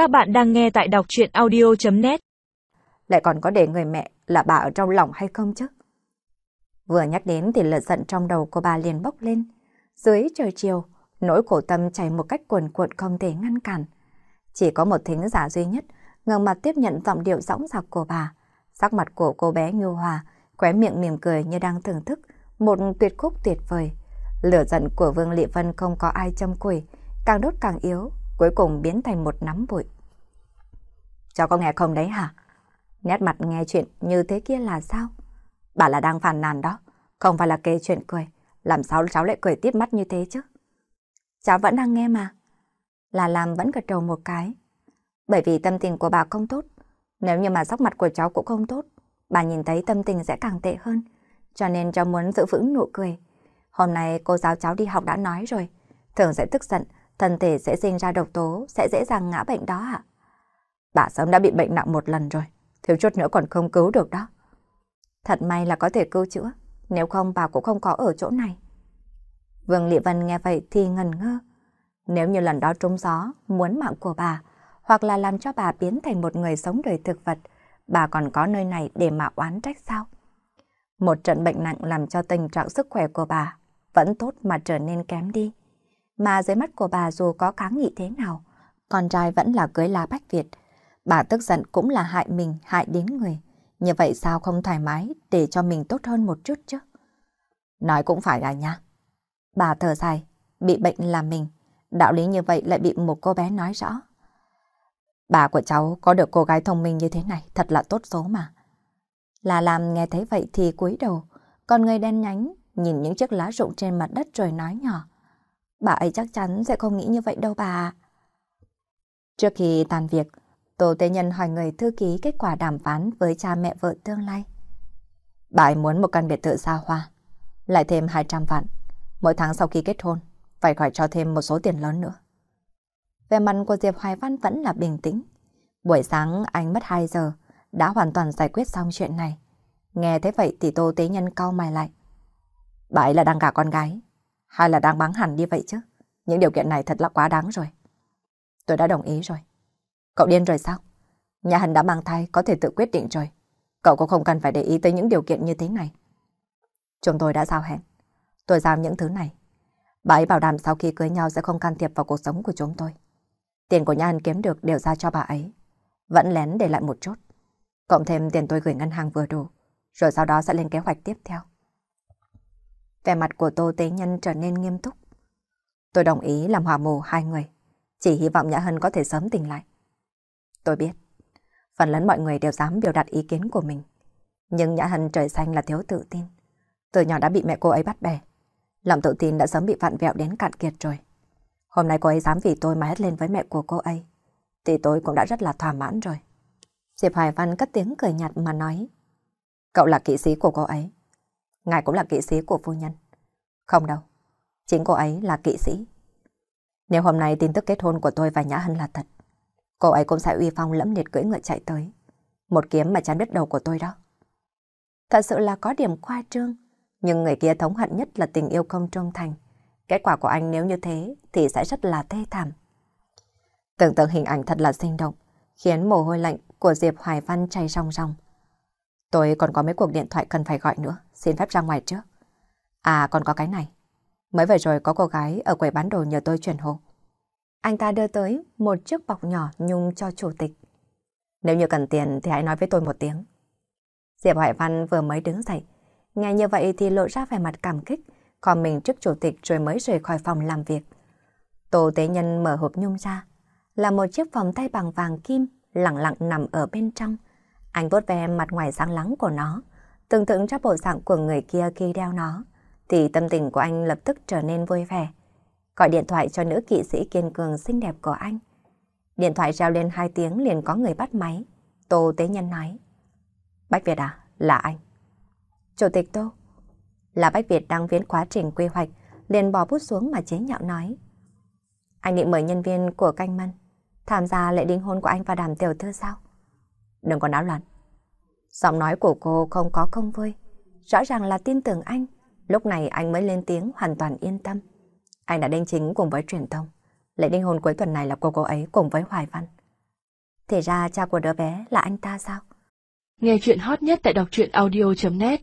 Các bạn đang nghe tại đọc chuyện audio.net Lại còn có để người mẹ là bà ở trong lòng hay không chứ? Vừa nhắc đến thì lửa giận trong đầu của bà liền bốc lên. Dưới trời chiều, nỗi khổ tâm chảy một cách cuồn cuộn không thể ngăn cản. Chỉ có một thính giả duy nhất, ngẩng mặt tiếp nhận giọng điệu dõng dạc của bà. Sắc mặt của cô bé nhu hòa, khóe miệng mỉm cười như đang thưởng thức một tuyệt khúc tuyệt vời. Lửa giận của Vương Lị Vân không có ai châm quỷ, càng đốt càng yếu, cuối cùng biến thành một nắm bụi. Cháu có nghe không đấy hả? Nét mặt nghe chuyện như thế kia là sao? Bà là đang phàn nàn đó, không phải là kể chuyện cười. Làm sao cháu lại cười tiếp mắt như thế chứ? Cháu vẫn đang nghe mà. Là làm vẫn gật đầu một cái. Bởi vì tâm tình của bà không tốt. Nếu như mà sắc mặt của cháu cũng không tốt, bà nhìn thấy tâm tình sẽ càng tệ hơn. Cho nên cháu muốn giữ vững nụ cười. Hôm nay cô giáo cháu đi học đã nói rồi. Thường sẽ tức giận, thân thể sẽ sinh ra độc tố, sẽ dễ dàng ngã bệnh đó ạ. Bà sớm đã bị bệnh nặng một lần rồi, thiếu chút nữa còn không cứu được đó. Thật may là có thể cứu chữa, nếu không bà cũng không có ở chỗ này. Vương Lị Vân nghe vậy thì ngần ngơ. Nếu như lần đó trúng gió, muốn mạng của bà, hoặc là làm cho bà biến thành một người sống đời thực vật, bà còn có nơi này để mà oán trách sao? Một trận bệnh nặng làm cho tình trạng sức khỏe của bà vẫn tốt mà trở nên kém đi. Mà dưới mắt của bà dù có kháng nghị thế nào, con trai vẫn là cưới lá bách Việt. Bà tức giận cũng là hại mình, hại đến người. Như vậy sao không thoải mái để cho mình tốt hơn một chút chứ? Nói cũng phải là nha. Bà thở dài, bị bệnh là mình. Đạo lý như vậy lại bị một cô bé nói rõ. Bà của cháu có được cô gái thông minh như thế này thật là tốt số mà. Là làm nghe thấy vậy thì cúi đầu, con người đen nhánh nhìn những chiếc lá rụng trên mặt đất rồi nói nhỏ. Bà ấy chắc chắn sẽ không nghĩ như vậy đâu bà. Trước khi tàn việc, Tô Tê Nhân hỏi người thư ký kết quả đàm phán với cha mẹ vợ tương lai. Bà ấy muốn một căn biệt thự xa hoa, lại thêm 200 vạn. Mỗi tháng sau khi kết hôn, phải gọi cho thêm một số tiền lớn nữa. Về mặt của Diệp Hoài Văn vẫn là bình tĩnh. Buổi sáng anh mất 2 giờ, đã hoàn toàn giải quyết xong chuyện này. Nghe thế vậy thì Tô Tế Nhân cau mày lại. Bà ấy là đang gả con gái, hay là đang bắn hẳn đi vậy chứ? Những điều kiện này thật là quá đáng rồi. Tôi đã đồng ý rồi. Cậu điên rồi sao? Nhà Hân đã mang thai, có thể tự quyết định rồi. Cậu cũng không cần phải để ý tới những điều kiện như thế này. Chúng tôi đã giao hẹn. Tôi giao những thứ này. Bà ấy bảo đảm sau khi cưới nhau sẽ không can thiệp vào cuộc sống của chúng tôi. Tiền của nhà Hân kiếm được đều ra cho bà ấy. Vẫn lén để lại một chút. Cộng thêm tiền tôi gửi ngân hàng vừa đủ. Rồi sau đó sẽ lên kế hoạch tiếp theo. Vẻ mặt của Tô Tế Nhân trở nên nghiêm túc. Tôi đồng ý làm hòa mù hai người. Chỉ hy vọng Nhã Hân có thể sớm tỉnh lại. Tôi biết, phần lớn mọi người đều dám biểu đạt ý kiến của mình. Nhưng Nhã Hân trời xanh là thiếu tự tin. Từ nhỏ đã bị mẹ cô ấy bắt bè. Lòng tự tin đã sớm bị vặn vẹo đến cạn kiệt rồi. Hôm nay cô ấy dám vì tôi mà hét lên với mẹ của cô ấy. Thì tôi cũng đã rất là thỏa mãn rồi. Diệp Hoài Văn cất tiếng cười nhạt mà nói. Cậu là kỵ sĩ của cô ấy. Ngài cũng là kỵ sĩ của phu nhân. Không đâu. Chính cô ấy là kỵ sĩ. Nếu hôm nay tin tức kết hôn của tôi và Nhã Hân là thật, cô ấy cũng sẽ uy phong lẫm liệt cưỡi ngựa chạy tới. Một kiếm mà chán đứt đầu của tôi đó. Thật sự là có điểm khoa trương, nhưng người kia thống hận nhất là tình yêu không trung thành. Kết quả của anh nếu như thế thì sẽ rất là thê thảm. Tưởng tượng hình ảnh thật là sinh động, khiến mồ hôi lạnh của Diệp Hoài Văn chảy ròng ròng. Tôi còn có mấy cuộc điện thoại cần phải gọi nữa, xin phép ra ngoài trước. À còn có cái này. Mới vừa rồi có cô gái ở quầy bán đồ nhờ tôi chuyển hộ. Anh ta đưa tới một chiếc bọc nhỏ nhung cho chủ tịch. Nếu như cần tiền thì hãy nói với tôi một tiếng. Diệp Hoài Văn vừa mới đứng dậy. Nghe như vậy thì lộ ra vẻ mặt cảm kích, còn mình trước chủ tịch rồi mới rời khỏi phòng làm việc. Tô Tế Nhân mở hộp nhung ra, là một chiếc vòng tay bằng vàng kim lặng lặng nằm ở bên trong. Anh vuốt ve mặt ngoài sáng lắng của nó, tưởng tượng ra bộ dạng của người kia khi đeo nó thì tâm tình của anh lập tức trở nên vui vẻ. Gọi điện thoại cho nữ kỵ sĩ kiên cường xinh đẹp của anh. Điện thoại reo lên hai tiếng liền có người bắt máy. Tô Tế Nhân nói. Bách Việt à, là anh. Chủ tịch Tô. Là Bách Việt đang viễn quá trình quy hoạch, liền bỏ bút xuống mà chế nhạo nói. Anh định mời nhân viên của canh mân tham gia lễ đính hôn của anh và đàm tiểu thư sao? Đừng có náo loạn. Giọng nói của cô không có không vui. Rõ ràng là tin tưởng anh. Lúc này anh mới lên tiếng hoàn toàn yên tâm. Anh đã đính chính cùng với truyền thông. Lễ đính hôn cuối tuần này là cô cô ấy cùng với Hoài Văn. Thì ra cha của đứa bé là anh ta sao? Nghe chuyện hot nhất tại đọc truyện audio.net